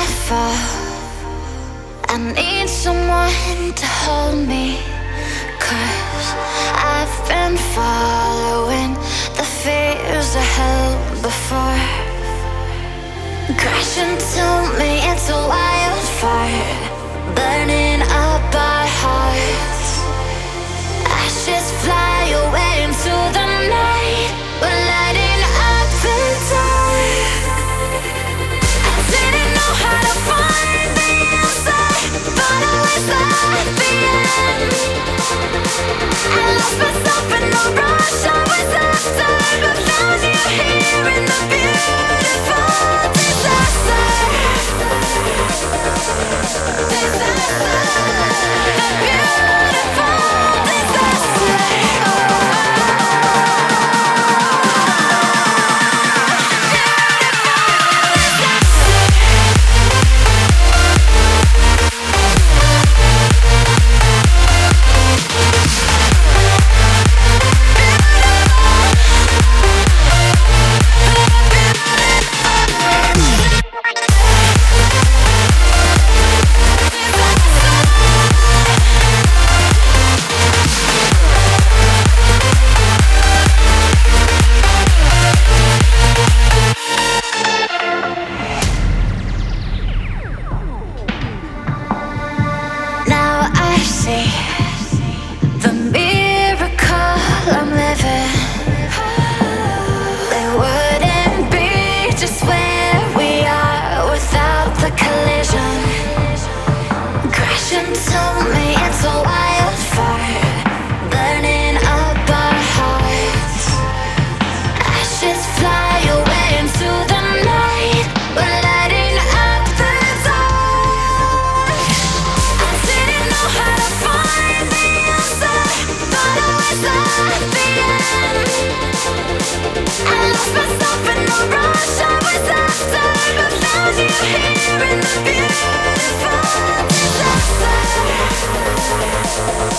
I fall, I need someone to hold me. Cause I've been following the fears I held before. Crash into me, it's a wildfire burning. see.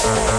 Yeah.